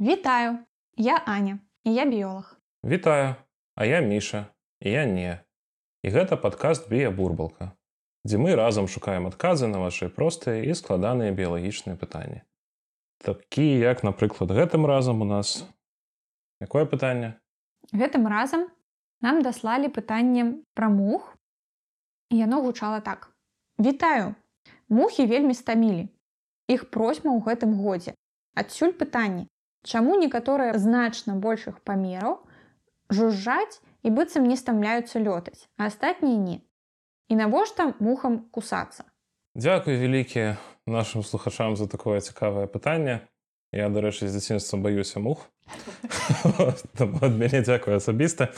Вітаю, я Аня і я біолог. Вітаю, а я Міша, і я не. І гэта падкаст біябурбалка, дзе мы разам шукаем адказы на вашы простыя і складаныя біялагічныя пытанні. Такія, як, напрыклад, гэтым разам у нас якое пытанне? Гэтым разам нам даслалі пытанне пра мух, і яно гучала так. Вітаю! Мухі вельмі стамілі. Іх просьма ў гэтым годзе. Адсюль пытанні, Чаму некаторыя значна большых памераў жужжаць і быццам не стамляюцца лётаць, а астатнія не. І навошта мухам кусацца. Дзякуй вялікі нашим слухачам за такое цікавае пытанне. Я, дарэчы, з дзяцінства баюся мух. ад мяне дзякую асабіста.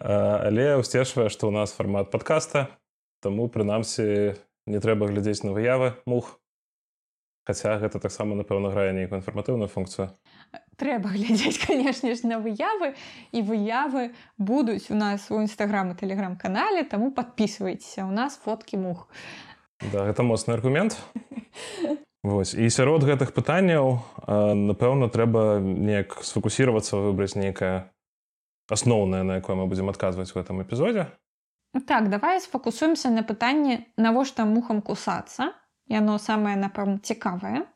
Але ўсцешвае, што ў нас фармат падкаста, Таму прынамсі не трэба глядзець на выявы мух. Хаця гэта таксама, напэўна, грае нейкую інфарматыўную функцыю трэба глядзець канешне ж на выявы і выявы будуць у нас у нстаграм і тэлеграм-канале таму подписывайтеся у нас фоткі мух. Да, гэта моцны аргумент. Вось. І сярод гэтых пытанняў напэўна трэба неяк сфокусироваться выбраць нейкае асноўнае на якое мы будзем адказваць в этом эпізодзе. Так давай сфокусуемся на пытанне навошта мухам кусацца яно самае напэўна цікавае.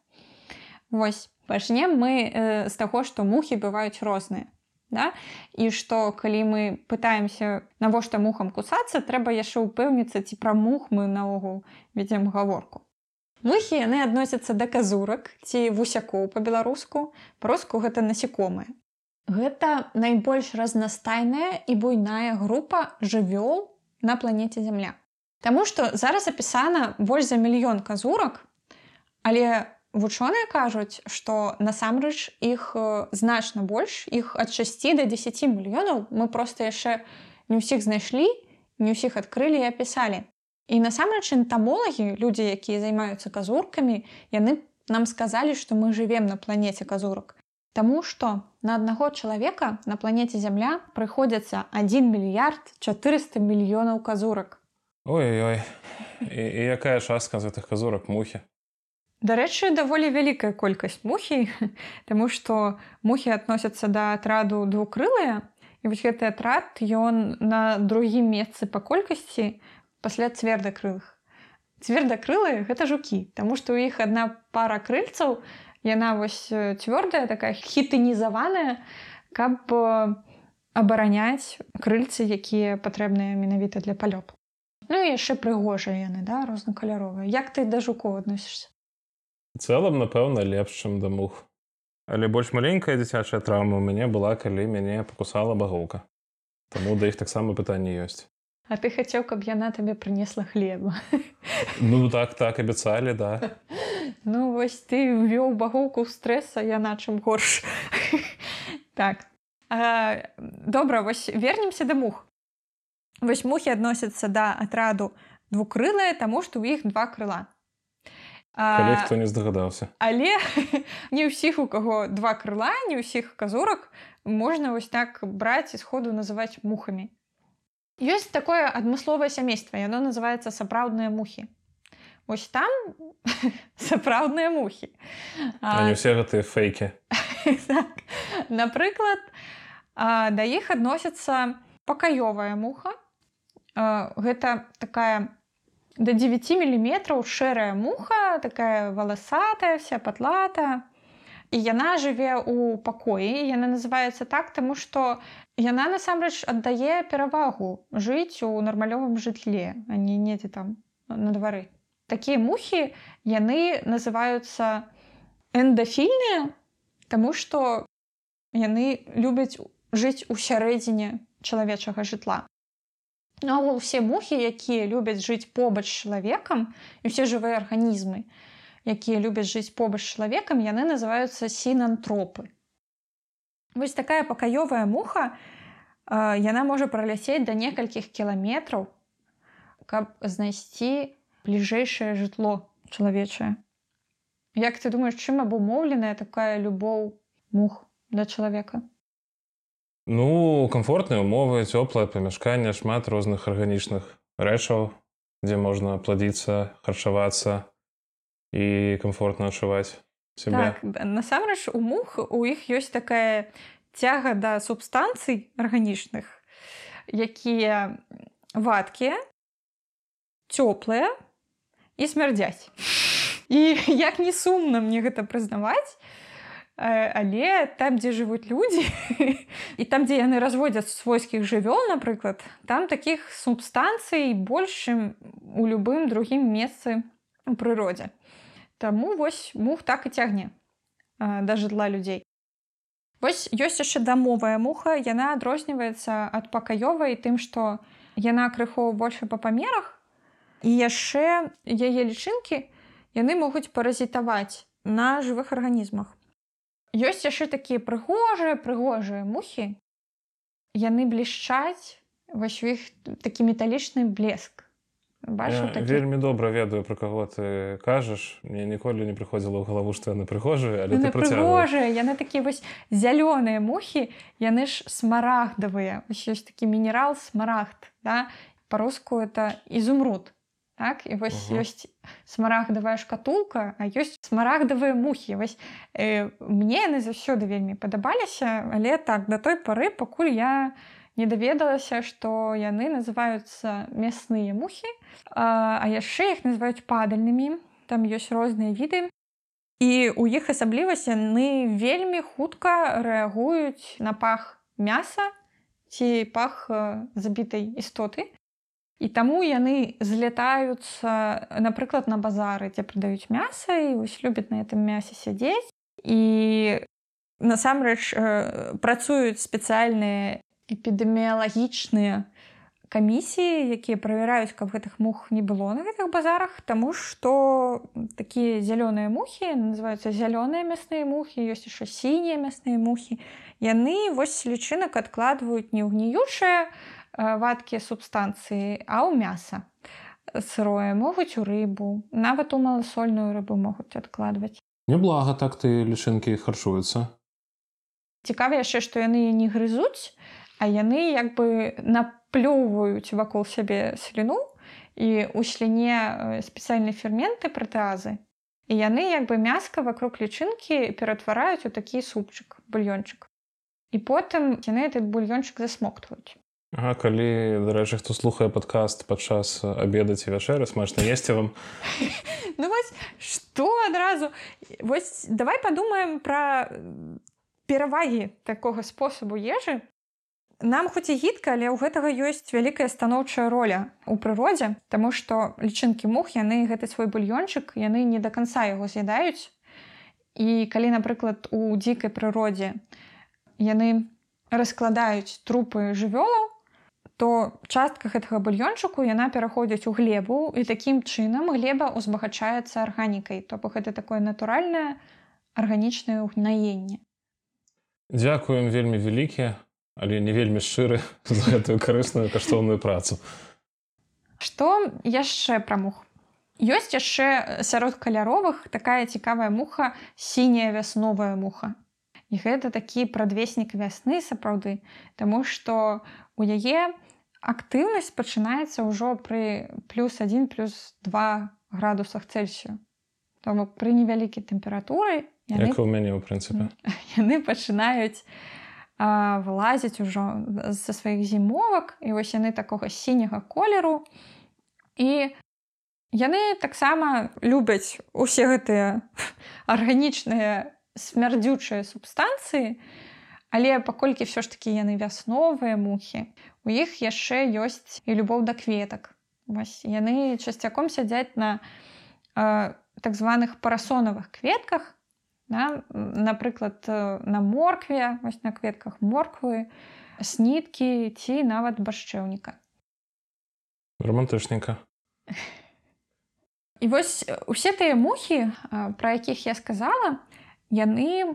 Вось пачнем мы э, з таго што мухі бываюць розныя да? і што калі мы пытаемся навошта мухам кусацца трэба яшчэ ўпэўніцца ці пра мух мы наогул вядзем гаворку. Мухі яны адносяцца да казурак ці вусякоў па-беларуску. Проску гэта насекомыя гэта найбольш разнастайная і буйная група жывёл на планеце зямля Таму што зараз апісана больш за мільён казурак але Вучоныя кажуць, што насамрэч іх значна больш іх ад 6 до 10 мільёнаў мы просто яшчэ не ўсіх знайшлі, не ўсіх адкрылі і апісалі. І насамрэч энтамолагі, людзі, якія займаюцца казуркамі, яны нам сказалі, што мы жывем на планеце казурак. Таму што на аднаго чалавека на планеце зямля прыходзяцца 1 мільярд 400 мільёнаў казурак. Ой-ой, і, і якая частка з гэтых казурак мухі? Дарэчы, даволі вялікая колькасць мухі, Таму што мухі адносяцца да атраду двукрылыя. І вось гэты атрад ён на другім месцы па колькасці пасля цвердакрылых. Цвердакрылыя гэта жукі, Таму што ў іх адна пара крыльцаў, яна вось цвёрдая, такая хітынізаваная, каб абараняць крыльцы, якія патрэбныя менавіта для палёп. Ну і яшчэ прыгожыя яны да рознакаляровыя. Як ты да жукоў адносішся? цэлым напэўна лепш чым да мух. Але больш маленькая дзіцячая траўма у мяне была калі мяне пакусала багоўка Таму да іх таксама пытанне ёсць А ты хацеў каб яна табе прынесла хлеба Ну так так абяцалі да. Ну вось ты ввёў багоўку стрэса яна чым горш. Так. А, добра вось вернемся да мух Вось мухі адносяцца да атраду двукрылая таму што ў іх два крыла Калі хто не здагадаўся. Але не ўсіх у каго два крыла, не ўсіх казурак можна вось так браць і сходу называць мухамі. Ёсць такое адмысловае сямейства, яно называецца сапраўдныя мухі. Вось там сапраўдныя мухі. А не ўсе гэтыя фэйкі. так. Напрыклад, да іх адносяцца пакаёвая муха. Гэта такая до 9 міліметраў шэрая муха такая валасатая вся патлата. І яна жыве ў пакоі. Яна называецца так таму што яна насамрэч аддае перавагу жыць у нармалёвым жытле а не недзе там на двары. Такія мухі яны называюцца эндафільныя Таму што яны любяць жыць у сярэдзіне чалавечага жытла Наогул усе мухі, якія любяць жыць побач з чалавекам і ўсе жывыя арганізмы, якія любяць жыць побач з чалавекам, яны называюцца сінантропы. Вось такая пакаёвая муха яна можа праляцець да некалькіх кіламетраў, каб знайсці бліжэйшае жытло чалавечае. Як ты думаеш, чым абумоўленая такая любоў мух да чалавека? Ну комфортныя умовы цёплае памяшканне шмат розных арганічных рэчаў дзе можна пладзіцца харчавацца і комфортна адчуваць сябе Так, насамрэч у мух у іх ёсць такая цяга да субстанцый арганічных, якія вадкія, цёплыя і смярдзяць. І як не сумна мне гэта прызнаваць, але там, дзе жывуць людзі і там, дзе яны разводзяць свойскіх жывёл, напрыклад, там такіх субстанцый большым у любым другім месцы у прыродзе. Таму вось мух так і цягне да жытла людзей. Вось ёсць яшчэ дамовая муха, яна адрозніваецца ад пакаёвай тым, што яна крыху больше па памерах і яшчэ яе лічынкі яны могуць паразітаваць на жывых арганізмах. Ёсць яшчэ такія прыгожыя прыгожыя мухі. Яны блішчаць вось іх такі металічны блеск. Бачу, такі... вельмі добра ведаю пра каго ты кажаш. Мне ніколі не прыходзіла ў галаву што яны прыгожыя але яны прыгожыя яны такія вось зялёныя мухі яны ж смарагдавыя. Ёсць такі мінерал смарагд да? па-руску это изумруд так і вось угу. ёсць смарагдавая шкатулка а ёсць смарагдавыя мухі вось э, мне яны заўсёды вельмі падабаліся але так да той пары пакуль я не даведалася, што яны называюцца мясныя мухі, а яшчэ іх называюць падальнымі. Там ёсць розныя віды. І у іх асаблівасць яны вельмі хутка рэагуюць на пах мяса ці пах забітай істоты. І таму яны злятаюцца, напрыклад, на базары, дзе прадаюць мяса і вось любяць на гэтым мясе сядзець. І насамрэч працуюць спецыяльныя эпідэміялагічныя камісіі, якія правяраюць, каб гэтых мух не было на гэтых базарах, Таму што такія зялёныя мухі называюцца зялёныя мясныя мухі, ёсць яшчэ сінія мясныя мухі. Яны вось лічынак адкладваюць не ў гніючыя вадкія субстанцыі, а ў мяса. Сырое могуць у рыбу, нават у маласольную рыбу могуць адкладваць. Няблага так ты лічынкі харчуюцца. Цікава яшчэ, што яны не грызуць, а яны як бы наплёўваюць вакол сябе сліну і ў сліне э, спецыяльныя ферменты пратэазы і яны як бы мяска вокруг лічынкі ператвараюць у такі супчык бульёнчык і потым яны этот бульёнчык засмоктваюць А калі дарэчы хто слухае падкаст падчас абедаць і вячэры смачна есці вам. Ну вось што адразу? Вось давай падумаем пра перавагі такога спосабу ежы. Нам хоць і гідка, але ў гэтага ёсць вялікая станоўчая роля ў прыродзе, Таму што лічынкі мух яны гэты свой бульёнчык яны не да канца яго з'ядаюць. І калі, напрыклад, у дзікай прыродзе яны раскладаюць трупы жывёлаў, то частка гэтага бульёнчыку яна пераходзіць у глебу і такім чынам глеба ўзбагачаецца арганікай, то бок гэта такое натуральнае арганічнае ўгнаенне. Дзякуем вельмі вялікія але не вельмі шчыры за гэтую карысную каштоўную працу. Што яшчэ пра мух? Ёсць яшчэ сярод каляровых такая цікавая муха сіняя вясновая муха. І гэта такі прадвеснік вясны сапраўды, Таму што у яе актыўнасць пачынаецца ўжо пры плюс 1 плюс 2 градусах Цельсію. Таму пры невялікай тэмпературы яны... у мяне ў прынцыпе. Яны пачынаюць вылазяць ужо са сваіх зімовак і вось яны такога сіняга колеру і яны таксама любяць усе гэтыя арганічныя смярдзючыя субстанцыі але паколькі все ж такі яны вясновыя мухі у іх яшчэ ёсць і любоў да кветак вось яны часцяком сядзяць на э, так званых парасонавых кветках Да? Напрыклад, на моркве, вось на кветках морквы, сніткі ці нават башчэўніка. Романтычніка. І вось усе тыя мухі, пра якіх я сказала, яны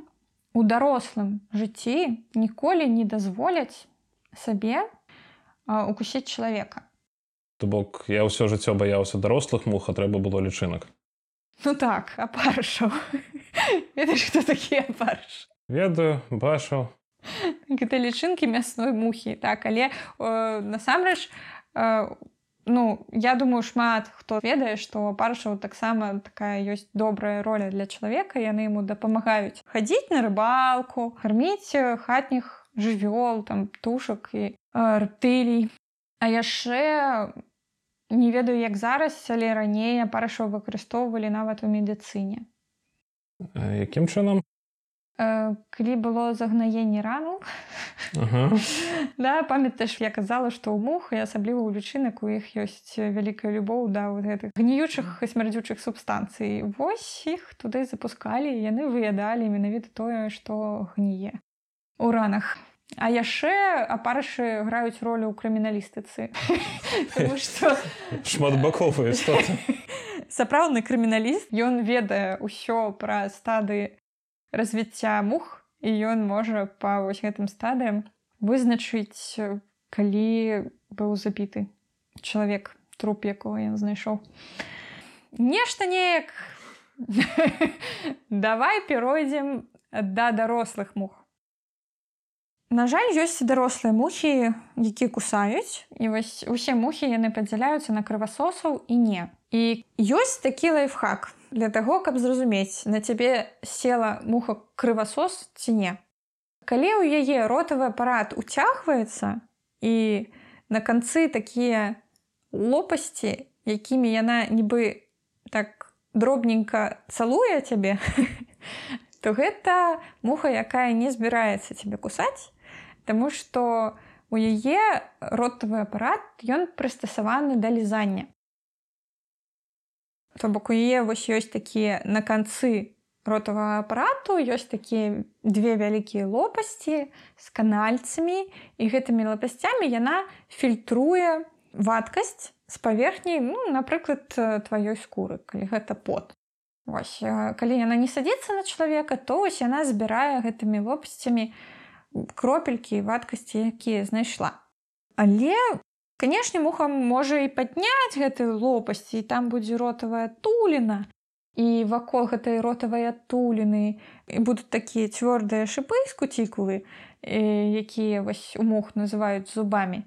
у дарослым жыцці ніколі не дазволяць сабе укусіць чалавека. То бок я ўсё жыццё баяўся дарослых мух, а трэба было лічынак. Ну так, апаршаў. Ведаеш, хто такі апарш? Ведаю, бачу. Гэта лічынкі мясной мухі. Так, але насамрэч ну я думаю шмат хто ведае што паршаў таксама такая ёсць добрая роля для чалавека яны ему дапамагаюць хадзіць на рыбалку карміць хатніх жывёл там тушак і рэптылій а яшчэ не ведаю як зараз але раней парашаў выкарыстоўвалі нават у медыцыне. Якім чынам? Э, калі было загнаенне рану ага. да, памятаеш я казала што ў мух і асабліва ў лічынак у іх ёсць вялікая любоў да вот гэтых гніючых і смярдзючых субстанцый. Вось іх туды запускалі яны выядалі менавіта тое што гніе у ранах. А яшчэ апарышы граюць ролю ў крыміналістыцы. Шматбаковыя сапраўдны крыміналіст. Ён ведае ўсё пра стады развіцця мух і ён можа па вось гэтым стадыям вызначыць калі быў забіты чалавек труп якого ён знайшоў. Нешта неяк. Давай перайдзем да дарослых мух На жаль ёсць дарослыя мухі якія кусаюць. І вось усе мухі яны падзяляюцца на крывасосаў і не. І ёсць такі лайфхак для таго каб зразумець на цябе села муха крывасос ці не. Калі ў яе ротавы апарат уцягваецца і на канцы такія лопасці якімі яна нібы так дробненька цалуе цябе то гэта муха якая не збіраецца цябе кусаць Таму што у яе ротавы апарат ён прыстасаваны да лізання. То бок у яе вось ёсць такія на канцы ротавага апарату ёсць такія две вялікія лопасці з канальцамі. І гэтымі лопасцямі яна фільтруе вадкасць з паверхні ну, напрыклад тваёй скуры калі гэта пот. Вось, калі яна не садзіцца на чалавека то вось яна збірае гэтымі лопасцямі кропелькі вадкасці якія знайшла але Канешне, муха можа і падняць гэты лопасці, і там будзе ротавая туліна. І вакол гэтай ротавай адтуліны будуць такія цвёрдыя шыпы з куцікулы, якія вось у мух называюць зубамі.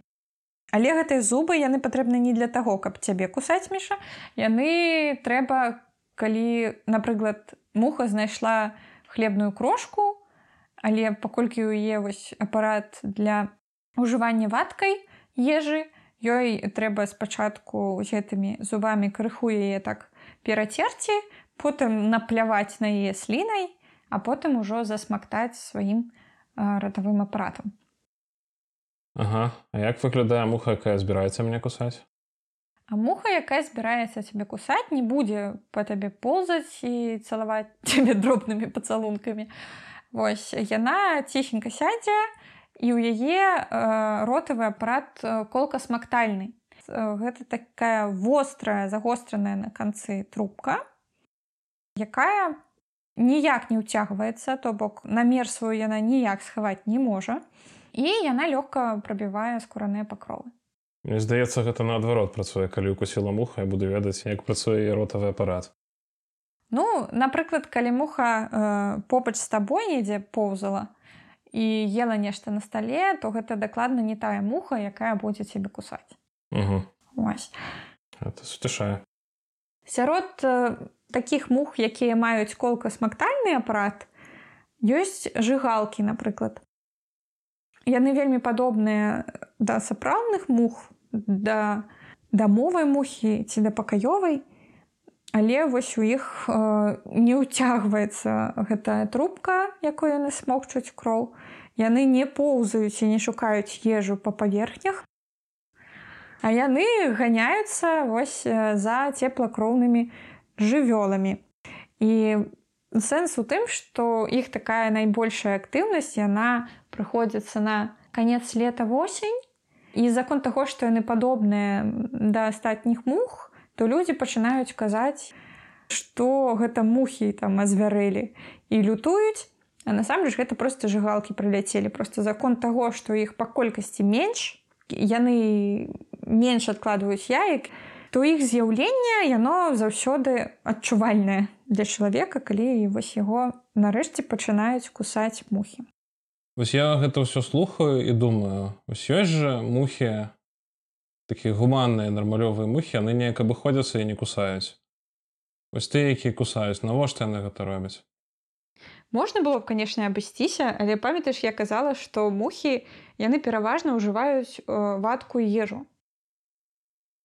Але гэтыя зубы яны патрэбны не для таго, каб цябе кусаць міша. Яны трэба, калі, напрыклад, муха знайшла хлебную крошку, але паколькі ў яе вось апарат для ўжывання вадкай ежы, ёй трэба спачатку з гэтымі зубамі крыху яе так перацерці, потым напляваць на яе слінай, а потым ужо засмактаць сваім ратавым апаратам. Ага. А як выглядае муха, якая збіраецца мне кусаць? А муха, якая збіраецца цябе кусаць, не будзе па табе ползаць і цалаваць цябе дробнымі пацалункамі. Вось яна ціхенька сядзе, і ў яе э, ротавы апарат колка-смактальны. Э, гэта такая вострая загостраная на канцы трубка, якая ніяк не ўцягваецца, то бок намер сваю яна ніяк схаваць не можа і яна лёгка прабівае скураныя пакровы. Здаецца, гэта наадварот працуе, калі укусіла муха і буду ведаць, як працуе ротавы апарат. Ну, напрыклад, калі муха э, побач з табой недзе поўзала, і ела нешта на стале то гэта дакладна не тая муха якая будзе цябе кусаць. Сутышае сярод э, таких мух якія маюць колка-смактальны апарат ёсць жыгалкі напрыклад. Яны вельмі падобныя да сапраўдных мух да дамовай мухі ці да пакаёвай Але вось у іх э, не ўцягваецца гэтая трубка, якую яны смокчуць кроў. Яны не поўзаюць і не шукаюць ежу па паверхнях. А яны ганяюцца вось за цеплакроўнымі жывёламі. І сэнс у тым, што іх такая найбольшая актыўнасць яна прыходзіцца на канец лета восень. І закон таго, што яны падобныя да астатніх мух, то людзі пачынаюць казаць, што гэта мухі там азвярэлі і лютуюць. А насамрэч гэта проста жыгалкі прыляцелі просто закон таго, што іх па колькасці менш яны менш адкладваюць яек, то іх з'яўленне яно заўсёды адчувальнае для чалавека, калі вось яго нарэшце пачынаюць кусаць мухі. Вось я гэта ўсё слухаю і думаю, ось ёсць жа мухі такія гуманныя нармалёвыя мухі яны неяк абыходзяцца і не кусаюць Вось ты які кусаюць навошта яны гэта робяць можна было б канешне абысціся але памятаеш я казала што мухі яны пераважна ўжываюць э, вадку ежу.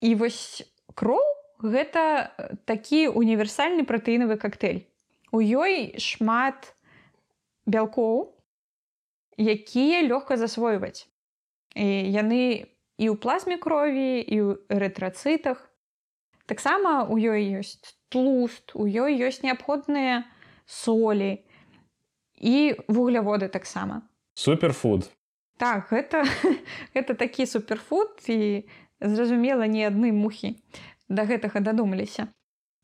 І вось кроў гэта э, такі універсальны пратэінавы коктейль. У ёй шмат бялкоў якія лёгка засвойваць і яны і ў плазме крові і ў эрытрацытах таксама у ёй ёсць тлуст у ёй ёсць неабходныя солі і вугляводы таксама. Суперфуд. Так гэта гэта такі суперфуд і зразумела не адны мухі да гэтага дадумаліся.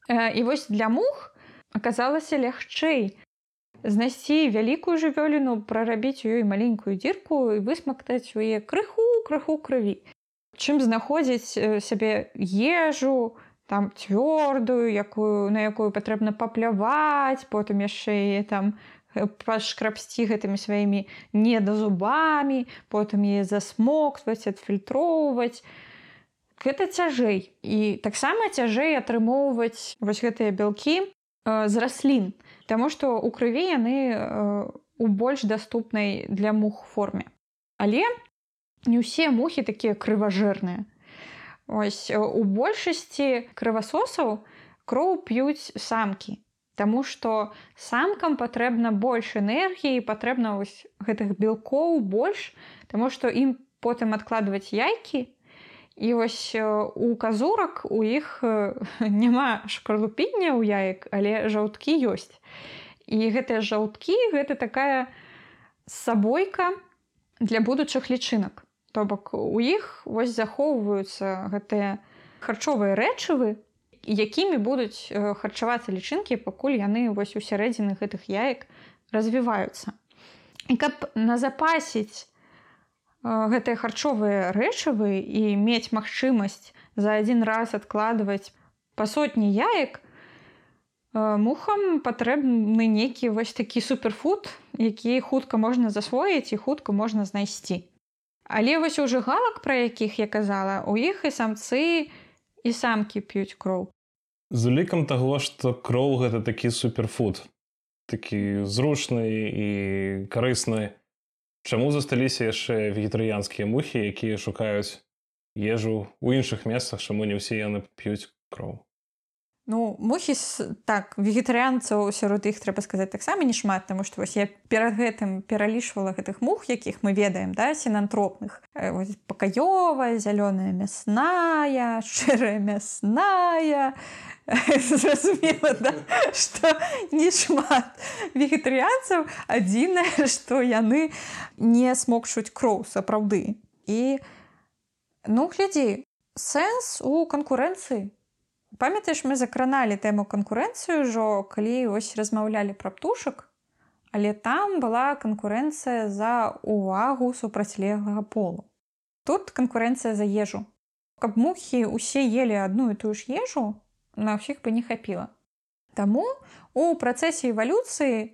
І вось для мух аказалася лягчэй знайсці вялікую жывёліну прарабіць у ёй маленькую дзірку і высмактаць у яе крыху крыху крыві чым знаходзіць сябе ежу там цвёрдую якую на якую патрэбна папляваць потым яшчэ там пашкрабсці гэтымі сваімі недазубамі потым яе засмокваць адфільтроўваць гэта цяжэй і таксама цяжэй атрымоўваць вось гэтыя бялкі з раслін Таму што ў крыві яны у больш даступнай для мух форме. Але не ўсе мухі такія крыважэрныя. Ось у большасці крывасосаў кроў п'юць самкі. Таму што самкам патрэбна больш энергіі, патрэбна гэтых белкоў больш, Таму што ім потым адкладваць яйкі, І вось у казурак у іх няма шкарлупіння ў яек, але жаўткі ёсць. І гэтыя жаўткі гэта такая сабойка для будучых лічынак. То бок у іх вось захоўваюцца гэтыя харчовыя рэчывы, якімі будуць харчавацца лічынкі, пакуль яны вось у сярэдзіны гэтых яек развіваюцца. І каб назапасіць гэтыя харчовыя рэчывы і мець магчымасць за адзін раз адкладваць па сотні яек, мухам патрэбны нейкі вось такі суперфуд, які хутка можна засвоіць і хутка можна знайсці. Але вось у жыгалак, пра якіх я казала, у іх і самцы і самкі п'юць кроў. З улікам таго, што кроў гэта такі суперфуд, такі зручны і карысны, Чаму засталіся яшчэ вегетарыянскія мухі, якія шукаюць ежу ў іншых месцах, чаму не ўсе яны п'юць кроў. Ну мухі так вегетарыянцаў сярод іх трэба сказаць таксама не шмат, таму што вось я перад гэтым пералічвала гэтых мух, якіх мы ведаем да сенантропных пакаёвая, зялёная мясная, шчырая мясная, зразумела да? што не шмат вегетарыянцаў адзінае што яны не смокчуць кроў сапраўды. І ну глядзі сэнс у канкурэнцыі памятаеш мы закраналі тэму канкурэнцыю ўжо калі вось размаўлялі пра птушак але там была канкурэнцыя за увагу супрацьлеглага полу тут канкурэнцыя за ежу каб мухі усе ели адну і тую ж ежу на ўсіх бы не хапіла. Таму у працэсе эвалюцыі э,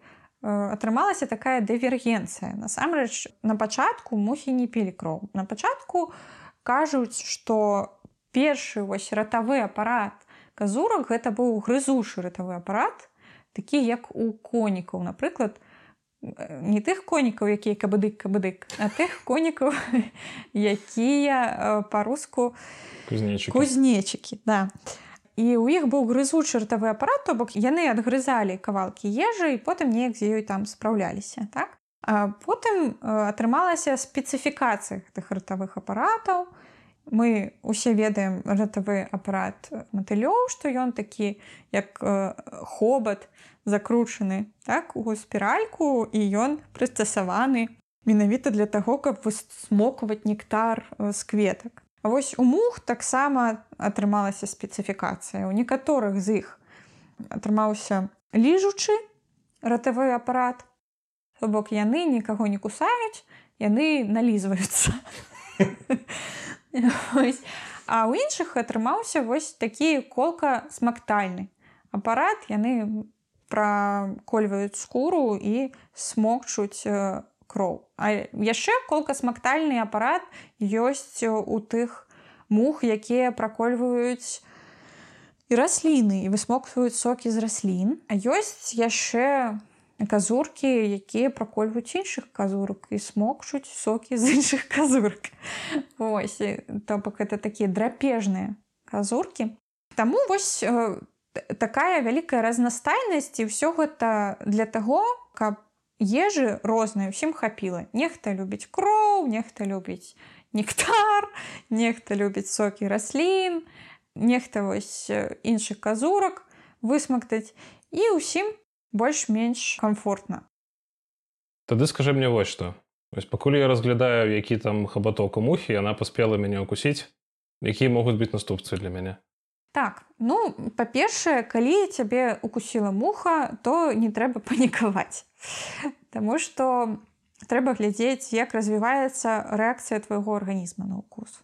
атрымалася такая дывергенцыя. Насамрэч на пачатку мухі не пілі кроў. На пачатку кажуць, што першы вось ратавы апарат казурак гэта быў грызушы ратавы апарат, такі як у конікаў, напрыклад, э, не тых конікаў, якія кабадык кабадык, а тых конікаў, якія э, па-руску кузнечыкі. Да. І ў іх быў грызучы ртавы апарат то бок яны адгрызалі кавалкі ежы і потым неяк з ёй там спраўляліся так? А потым атрымалася спецыфікацыя гэтых ратавых апаратаў мы усе ведаем ратавы апарат матылёў што ён такі як хобат закручаны так у спіральку і ён прыстасаваны менавіта для таго каб смокваць нектар з кветак А вось у мух таксама атрымалася спецыфікацыя. У некаторых з іх атрымаўся ліжучы ратавы апарат. То бок яны нікаго не кусаюць, яны налізваюцца. А ў іншых атрымаўся вось такі колка смактальны. апарат яны пракольваюць скуру і смокчуць кроў. А яшчэ колкасмактальны апарат ёсць у тых мух якія пракольваюць і расліны і высмокваюць сокі з раслін а ёсць яшчэ казуркі якія пракольваюць іншых казурак і смокчуць сокі з іншых казурак ось то бок это такія драпежныя казуркі Таму вось э, такая вялікая разнастайнасць і ўсё гэта для таго каб ежы розныя усім хапіла нехта любіць кроў нехта любіць нектар нехта любіць сокі раслін нехта вось іншых казурак высмактаць і ўсім больш-менш комфортна Тады скажи мне вось што вось пакуль я разглядаю які там хабаток у мухі яна паспела мяне укусіць якія могуць быць наступцы для мяне Так ну па-першае калі цябе укусіла муха то не трэба панікаваць Таму што трэба глядзець як развіваецца рэакцыя твайго арганізма на укус.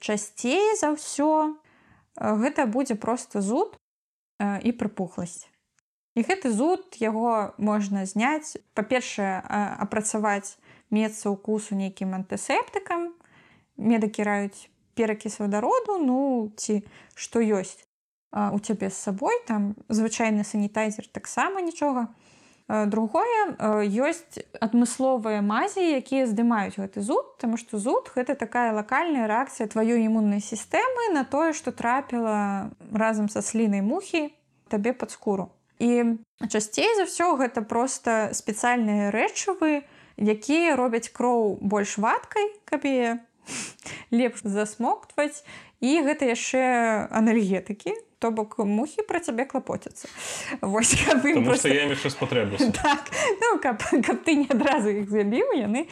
Часцей за ўсё гэта будзе просто зуд і прыпухласць І гэты зуд яго можна зняць па-першае апрацаваць месца укусу нейкім антысептыкам медакі раюць перакіс вадароду ну ці што ёсць у цябе з сабой там звычайны санітайзер таксама нічога другое ёсць адмысловыя мазі якія здымаюць гэты зуд тому что зуд гэта такая лакальная рэакцыя тваёй імуннай сістэмы на тое што трапіла разам са слінай мухі табе пад скуру і часцей за ўсё гэта просто спецыяльныя рэчывы якія робяць кроў больш вадкай каб лепш засмоктваць. І гэта яшчэ анальгетыкі то бок мухі пра цябе клапоцяцца. Вось просто... спатрэб так, ну, каб, каб ты не адразу іх забіў яны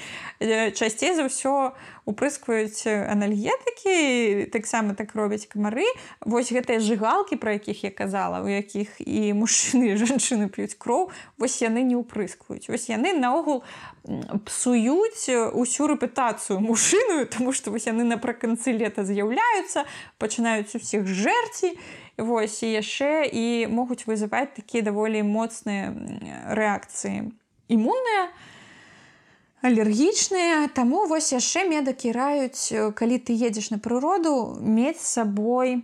часцей за ўсё упрыскваюць анальгетыкі таксама так робяць камары вось гэтыя жыгалкі пра якіх я казала у якіх і мужчыны жанчыны п'юць кроў вось яны не ўпрыскваюць вось яны наогул псуюць усю рэпутацыю мужчыную тому што вось яны напрыканцы лета з'яўляюцца пачынаюць усіх жэрці Вось і яшчэ і могуць вызываць такія даволі моцныя рэакцыі. Імунныя, алергічныя, Таму вось яшчэ медакі раюць, калі ты едзеш на прыроду, мець сабой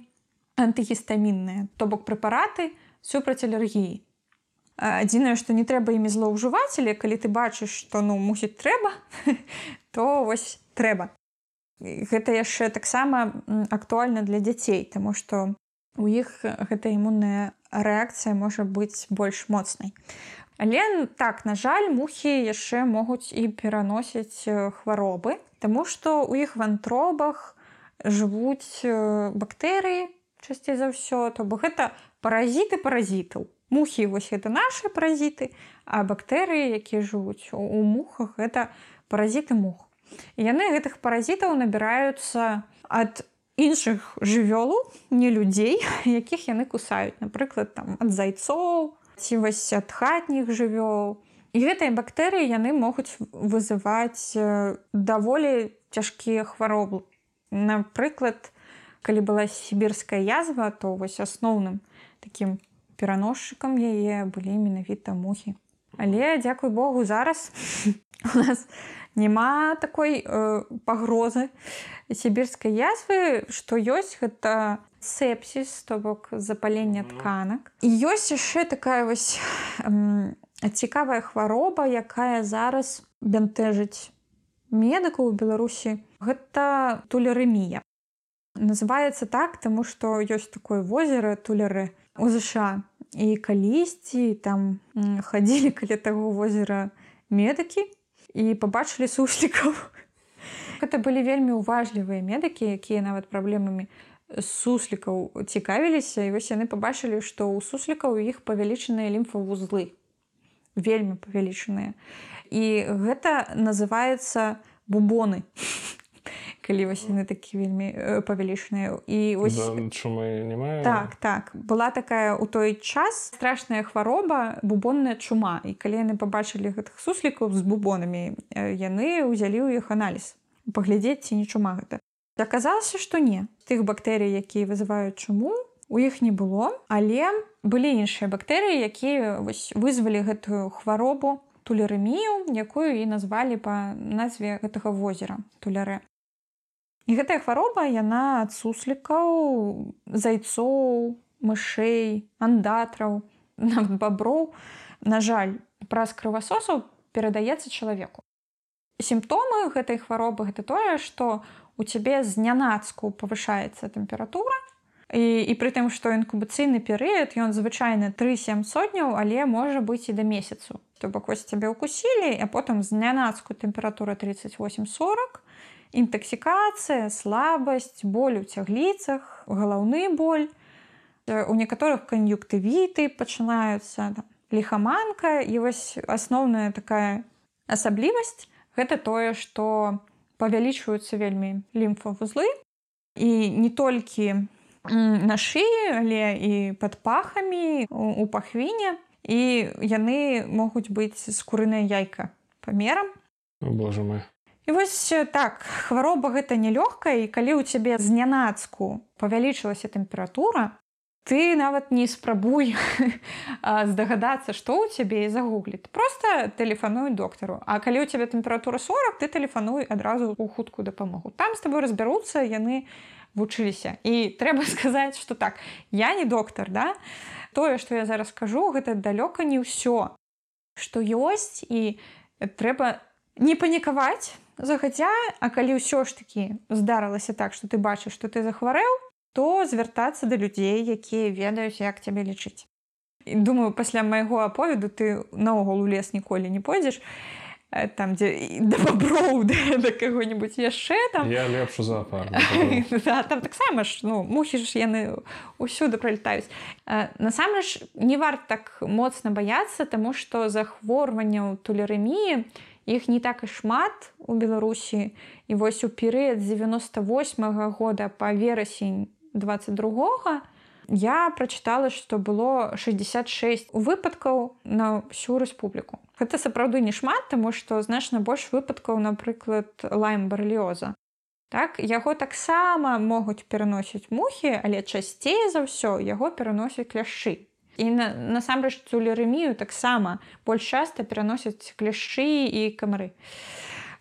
антыгістамінныя, то бок прэпараты супраць алергіі. Адзінае, што не трэба імі злоўжываць, але калі ты бачыш, што ну мусіць трэба, то вось трэба. Гэта яшчэ таксама актуальна для дзяцей, таму што у іх гэта імунная рэакцыя можа быць больш моцнай. Але так, на жаль, мухі яшчэ могуць і пераносіць хваробы, Таму што ў іх вантробах жывуць бактэрыі часцей за ўсё, то бок гэта паразіты паразітаў. Мухі вось гэта нашы паразіты, а бактэрыі, якія жывуць у мухах, гэта паразіты мух. І яны гэтых паразітаў набіраюцца ад іншых жывёлу не людзей якіх яны кусаюць напрыклад там ад зайцоў ці вось ад хатніх жывёл. І гэтыя бактэрыі яны могуць вызываць даволі цяжкія хваробы. Напрыклад калі была сібірская язва то вось асноўным таким пераносчыкам яе былі менавіта мухі. Але дзякуй Богу зараз у нас няма такой э, пагрозы сібірскай язвы што ёсць гэта сепсіс то бок запалення тканак. І ёсць яшчэ такая вось э, цікавая хвароба якая зараз бянтэжыць медыкаў у беларусі. Гэта тулерэмія. Называется так таму што ёсць такое возера тулеры у ЗША. І калісьці там хадзілі каля таго возера медыкі і пабачылі суслікаў. Гэта былі вельмі ўважлівыя медыкі, якія нават праблемамі суслікаў цікавіліся і вось яны пабачылі, што ў суслікаў у іх павялічаныя лімфавузлы вельмі павялічаныя. І гэта называецца бубоны калі вось яны такі вельмі э, павялічныя і ось... да, так так. Была такая у той час страшная хвароба бубонная чума. І калі яны пабачылі гэтых суслікаў з бубонамі яны ўзялі ў іх аналіз паглядзець ці не чума гэта аказалася што не. Тых бактэрый якія вызываюць чуму у іх не было. Але былі іншыя бактэрыі якія вызвалі гэтую хваробу тулерэмію якую і назвалі па назве гэтага возера тулярэ і гэтая хвароба яна ад суслікаў зайцоў мышэй андатраў нават баброў. На жаль праз крывасосаў перадаецца чалавеку. Сімптомы гэтай хваробы гэта тое што у цябе знянацку павышаецца тэмпература і, і пры тым што інкубацыйны перыяд ён звычайны 37 сотняў але можа быць і да месяцу. То бок вось цябе укусілі а потым знянацку тэмпература 3840 інтаксікацыя слабасць боль у цягліцах галаўны боль. У некаторых кан'юктывіты пачынаюцца лихаманка і вось асноўная такая асаблівасць гэта тое што павялічваюцца вельмі лімфавузлы і не толькі на шыі але і пад пахамі у пахвіне і яны могуць быць скурыная яйка памерам Боже мой І вось так хвароба гэта нелёгкая і калі ў цябе знянацку павялічылася тэмпература ты нават не спрабуй здагадацца што ў цябе і загугліць. Просто тэлефануй доктару. А калі ў цябе тэмпература 40 ты тэлефануй адразу у хуткую дапамогу. Там з тобой разбяруцца яны вучыліся. І трэба сказаць что так я не доктар да? Тое што я зараз скажу гэта далёка не ўсё што ёсць і трэба не панікаваць захаця а калі ўсё ж такі здарылася так што ты бачыш што ты захварэў то звяртацца да людзей якія ведаюць як цябе лічыць думаю пасля майго аповеду ты наогул у лес ніколі не пойдзеш там дзе да баброў да, да каго-нибудь яшчэ там. Я лепш зоапар да, там таксама ж ну мухі ж яны ўсюды пролетаюць. Насамрэч не варт так моцна баяцца таму што захворванняў толерэміі іх не так і шмат у беларусі. І вось у перыяд 98 -го года па верасень 22 я прачытала што было 66 выпадкаў на всю рэспубліку. Гэта сапраўды не шмат таму што значна больш выпадкаў напрыклад лайм барліоза так яго таксама могуць пераносіць мухі але часцей за ўсё яго пераносяць кляшчы і насамрэч на цулерэмію таксама больш часта пераносяць кляшчы і камары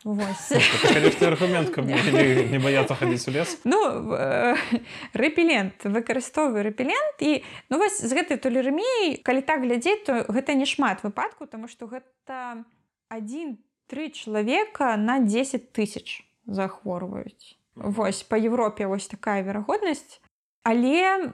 аргумент не баяцца хадзіць у лес. Ну э, рэпелент выкарыстоўваю рэпелент і ну вось з гэтай толерэміяй калі так глядзець то гэта не шмат выпадку тому что гэта один тры чалавека на 10 тысяч захворваюць. Вось по Европе вось такая верагоднасць. Але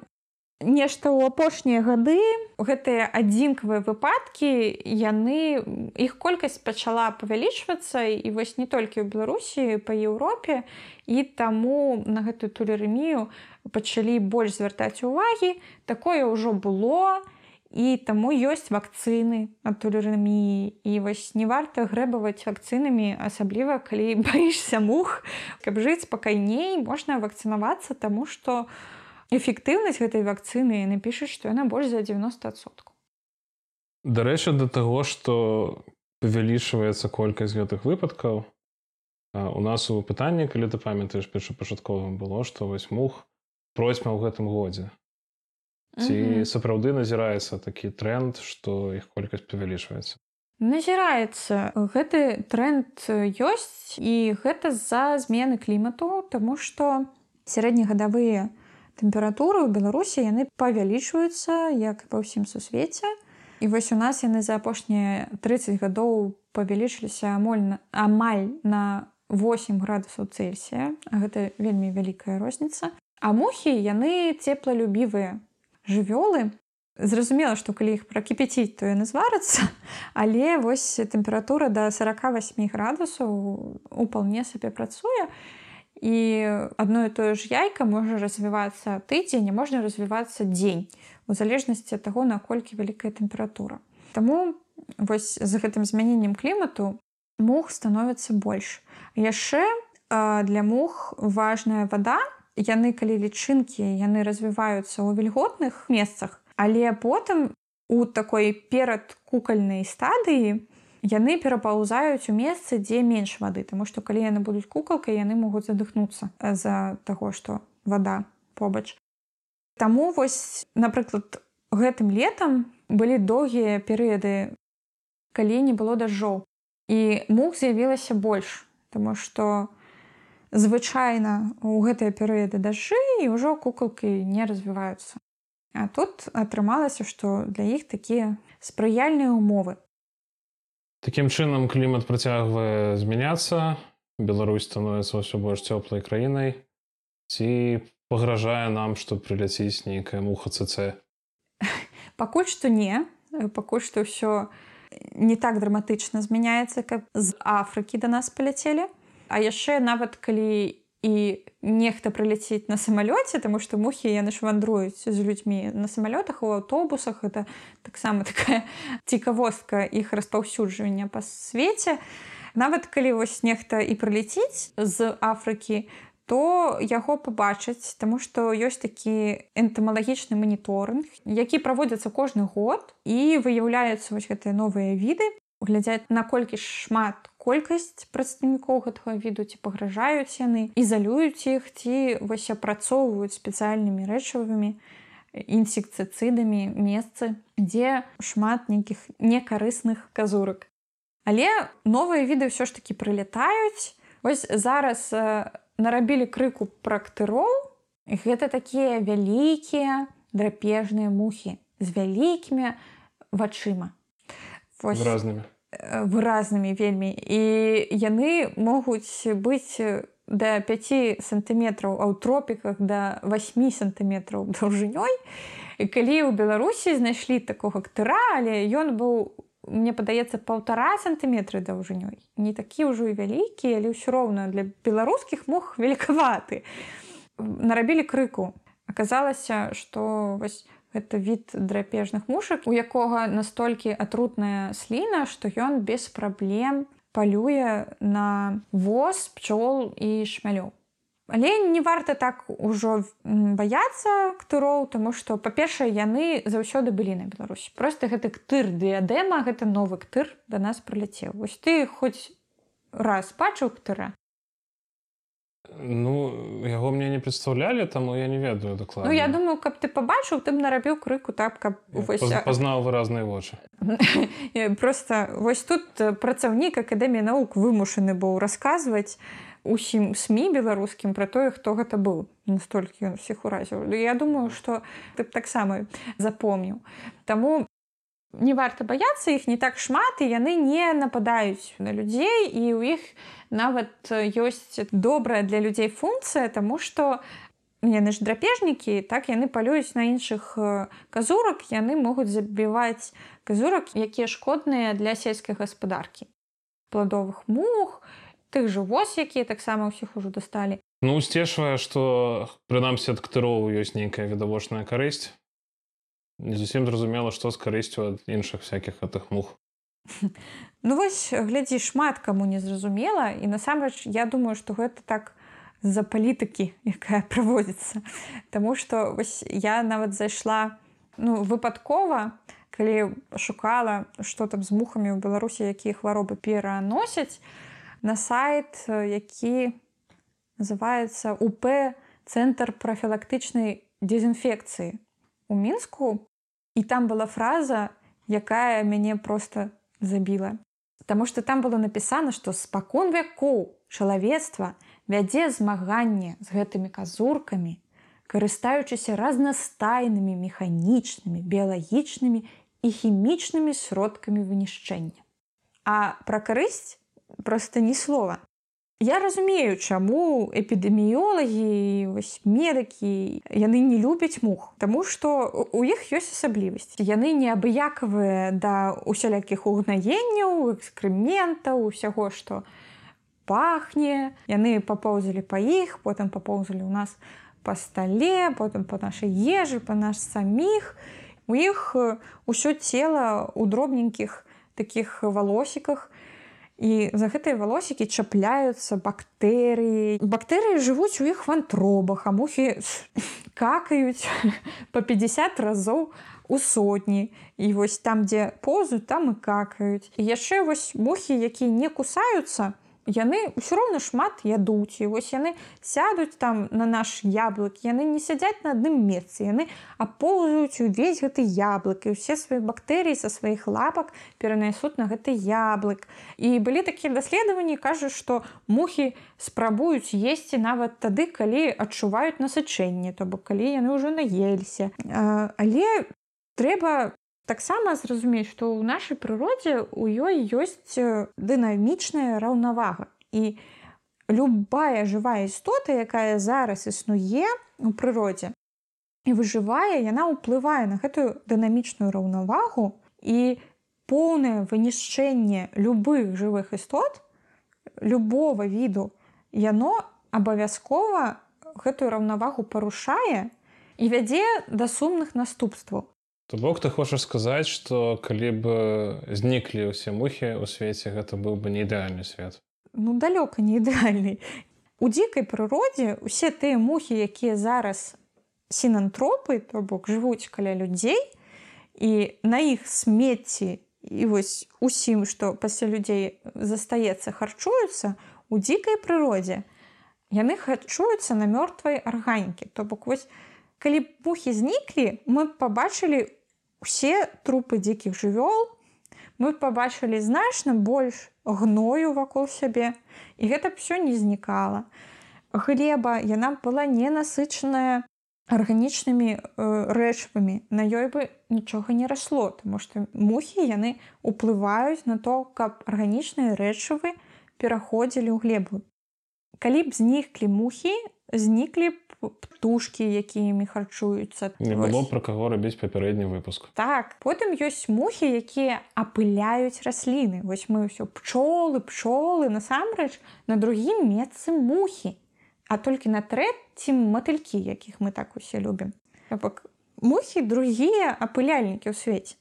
нешта ў апошнія гады. Гэтыя адзінкавыя выпадкі яны іх колькасць пачала павялічвацца і вось не толькі ў беларусі па еўропе. І таму на гэтую толерэмію пачалі больш звяртаць увагі. Такое ўжо было і таму ёсць вакцыны ад толерэміі і вось не варта грэбаваць вакцынамі асабліва калі баішся мух. Каб жыць спакайней можна вакцынавацца таму што у эфектыўнасць гэтай вакцыны яны пішуць што яна больш за 90соткаў дарэчы да таго што павялічваецца колькасць гэтых выпадкаў у нас у пытанні калі ты памятаеш першапачатковым было што вось мух процьма ў гэтым годзе. Ці сапраўды назіраецца такі тренд што іх колькасць павялічваецца? Назіраецца. Гэты тренд ёсць і гэта з-за змены клімату тому што сярэднегадавыя тэмпературы ў беларусі яны павялічваюцца як ва ўсім сусвеце. І вось у нас яны за апошнія 30 гадоў павялічыліся амоль амаль на 8 градусаў цельсія. Гэта вельмі вялікая розніца. А мухі яны цеплалюбівыя жывёлы. Зразумела што калі іх пракіпяціць то яны зварацца але вось тэмпература до 48 градусаў упалне сабе працуе. і і адно і тое ж яйка можа развівацца тыдзень можна развівацца дзень у залежнасці ад таго наколькі вялікая тэмпература Таму вось з гэтым змяненнем клімату мух становіцца больш яшчэ для мух важная вада яны калі лічынкі яны развіваюцца ў вільготных месцах але потым у такой перад кукальнай стадыі яны перапаўзаюць у месцы дзе менш вады Таму што калі яны будуць кукалкай яны могуць задыхнуцца з-за таго што вода побач Таму вось напрыклад гэтым летам былі доўгія перыяды калі не было дажджоў і мух з'явілася больш Таму што звычайна у гэтыя перыяды дажджы і ўжо кукалкі не развіваюцца. А тут атрымалася, што для іх такія спрыяльныя ўмовы. Такім чынам клімат працягвае змяняцца. Беларусь становіцца ўсё больш цёплай краінай. Ці пагражае нам, што прыляціць нейкая муха ЦЦ. Пакуль што не, пакуль што ўсё не так драматычна змяняецца, каб з Афрыкі да нас паляцелі. А яшчэ нават калі і нехта прыляціць на самалёце таму што мухі яны ж вандруюць з людзьмі на самалётах у аўтобусах это таксама такая цікавостка іх распаўсюджвання па свеце. Нават калі вось нехта і прыліціць з Афрыкі то яго пабачыць таму што ёсць такі энтамалагічны маніторынг які праводзіцца кожны год і выяўляюцца вось гэтыя новыя віды. Глядзяць наколькі шмат колькасць прадстаўнікоў гэтага віду ці пагражаюць яны ізалююць іх ці вось апрацоўваюць спецыяльнымі рэчывымі інсекцыцыдамі месцы дзе шмат нейкіх некарысных казурак. Але новыя віды ўсё ж таки прылетаюць ось зараз нарабілі крыку практыроў гэта такія вялікія драпежныя мухі з вялікімі вачыма. Выразнымі выразнымі вельмі і яны могуць быць да 5 сантыметраў а ў тропіках да 8 сантыметраў даўжынёй. Калі ў беларусі знайшлі такога ктыра але ён быў мне падаецца полтора сантыметры даўжынёй. Не такі ўжо і вялікі але ўсё роўна для беларускіх мог великаваты нарабілі крыку. Аказалася что вось гэта від драпежных мушак у якога настолькі атрутная сліна што ён без праблем палюе на воз пчол і шмялю але не варта так ужо баяцца ктыроў тому што па-першае яны заўсёды былі на беларусі. Просто гэты ктыр дыядэма гэта новы ктыр да нас прыляцеў. Вось ты хоць раз бачыў ктыра Ну яго мне не прадстаўлялі таму я не ведаю дакладна. Ну я думаю каб ты пабачыў ты б нарабіў крыку так каб вось... пазнаў выразныя вочы. Просто вось тут працаўнік акадэміі навук вымушаны быў расказваць усім сМ беларускім пра тое хто гэта быў настолькі ён усіх уразіў. Я думаю что ты б таксама запомніў. Таму не варта баяцца іх не так шмат і яны не нападаюць на людзей і ў іх нават ёсць добрая для людзей функцыя тому что яны ж драпежнікі так яны палююць на іншых казурак яны могуць забіваць казурак якія шкодныя для сельскай гаспадаркі пладовых мух тых жа воз якія таксама ўсіх ужо дасталі ну сцешвае што прынамсі ад ктыроў ёсць нейкая відавочная карысць не зусім зразумела што з карысцю ад іншых всякихх гэтых мух. Ну вось глядзі шмат каму не зразумела і насамрэч я думаю што гэта так з-за палітыкі якая праводзіцца Таму што вось я нават зайшла ну выпадкова калі шукала што там з мухамі ў беларусі якія хваробы пераносяць на сайт які называется уп цэнтр прафілактычнай дезінфекцыі у мінску і там была фраза якая мяне просто забіла. Таму что там было напісана што спакон вякоў чалавецтва вядзе змаганне з гэтымі казуркамі карыстаючыся разнастайнымі механічнымі біялагічнымі і хімічнымі сродкамі вынішчэння. А пра карысць просто ні слова Я разумею, чаму эпідэміёлагі, медыкі яны не любяць мух, Таму што у іх ёсць асаблівасць. Яны неабыякавыя да усялякіх угнаенняў, экскрэментаў, усяго, што пахне, яны папоўзалі па іх, потым папоўзалі ў нас па стале, потым па нашай ежы, па наш саміх. У іх ўсё цела ў дробненькіх такіх валосіках, і за гэтыя валосікі чапляюцца бактэрыі. Бактэрыі жывуць у іх вантробах а мухі какаюць по 50 разоў у сотні. І вось там дзе позу там і какаюць. І яшчэ вось мухі якія не кусаюцца яны ўсё роўна шмат ядуць і вось яны сядуць там на наш яблык яны не сядзяць на адным месцы яны апоўзаюць увесь гэты яблык і ўсе свае бактэрыі са сваіх лапак перанясуць на гэты яблык. І былі такія даследаванні кажуць што мухі спрабуюць есці нават тады калі адчуваюць насычэнне то бок калі яны ўжо наеліся. Але трэба таксама зразумець што ў нашай прыродзе у ёй ёсць дынамічная раўнавага. І любая жывая істота якая зараз існуе у прыродзе і выжывае яна ўплывае на гэтую дынамічную раўнавагу і поўнае вынішчэнне любых жывых істот любого віду яно абавязкова гэтую раўнавагу парушае і вядзе да сумных наступстваў То бок ты хочаш сказаць, што калі б зніклі ўсе мухі ў свеце, гэта быў бы не ідэальны свет. Ну далёка не ідэальны. У дзікай прыродзе усе тыя мухі, якія зараз сінантропы, то бок жывуць каля людзей і на іх смецці і вось усім, што пасля людзей застаецца харчуюцца у дзікай прыродзе. Яны харчуюцца на мёртвай арганікі. То бок вось, калі мухі зніклі, мы пабачылі усе трупы дзікіх жывёл мы пабачылі значна больш гною вакол сябе і гэта все не знікала глеба яна была ненасычаная арганічнымі э, рэчывамі на ёй бы нічога не расло тому что мухі яны уплываюць на то каб арганічныя рэчывы пераходзілі ў глебу калі б зніклі мухі зніклі б птушкі якімі харчуюцца не было пра каго рабіць папярэдні выпуск так потым ёсць мухі якія апыляюць расліны вось мы ўсё пчолы пчолы насамрэч на другім месцы мухі а толькі на трэцім матылькі якіх мы так усе любім мухі другія апыляльнікі ў свеце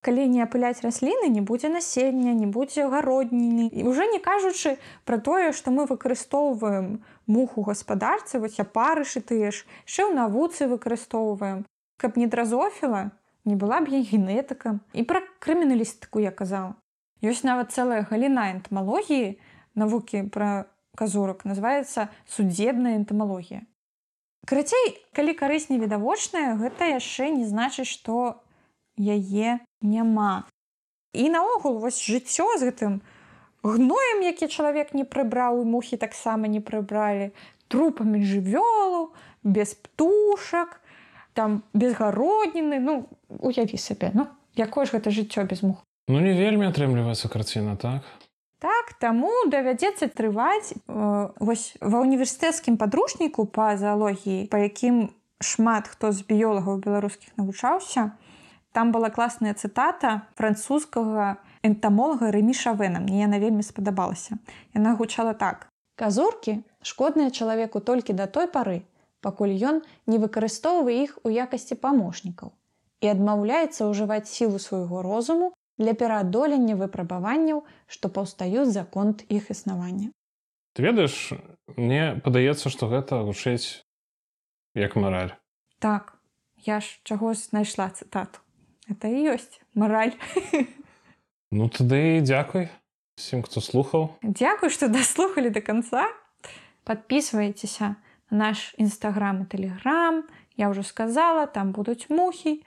калі не апыляць расліны не будзе насення не будзе гародніны і уже не кажучы пра тое што мы выкарыстоўваем муху гаспадарцы вось апарышы тыя ж яшчэ ў навуцы выкарыстоўваем. Каб не дразофіла не была б я генетыкам. І пра крыміналістыку я казаў ёсць нават цэлая галіна энтамалогіі навукі пра казурак называется судебная энтамалогія. Крацей калі карысць невідавочная гэта яшчэ не значыць што яе няма. І наогул вось жыццё з гэтым гноем, які чалавек не прыбраў і мухі таксама не прыбралі, трупамі жывёлу, без птушак, там без гародніны, ну уяві сабе, ну якое ж гэта жыццё без мух. Ну не вельмі атрымліваецца карціна так. Так, таму давядзецца трываць э, вось ва універсітэцкім падручніку па заалогіі, па якім шмат хто з біёлагаў беларускіх навучаўся, там была класная цытата французскага энтамолага рэмішавена мне яна вельмі спадабалася. Яна гучала так. Казуркі шкодныя чалавеку толькі да той пары пакуль ён не выкарыстоўвае іх у якасці памочнікаў і адмаўляецца ўжываць сілу свайго розуму для пераадолення выпрабаванняў што паўстаюць за конт іх існавання ты ведаеш мне падаецца што гэта вучыць як мараль. Так я ж чаго знайшла цытату это і ёсць мараль ну тады дзякуй всем кто слухаў дзякуй что даслухали до конца. Подписывайтеся на наш нстаграм и телеграм. Я уже сказала там будуць мухі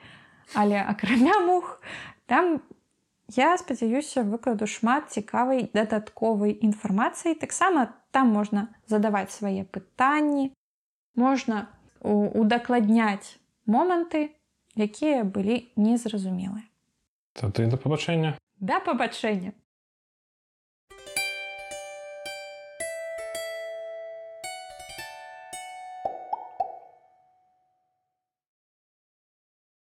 але акрамя мух там я спадзяюся выкладу шмат цікавай дадатковай інфармацыі таксама там можна задаваць свае пытанні можна удакладняць моманты якія былі незразумелыя. Тады да пабачэння. Да пабачэння.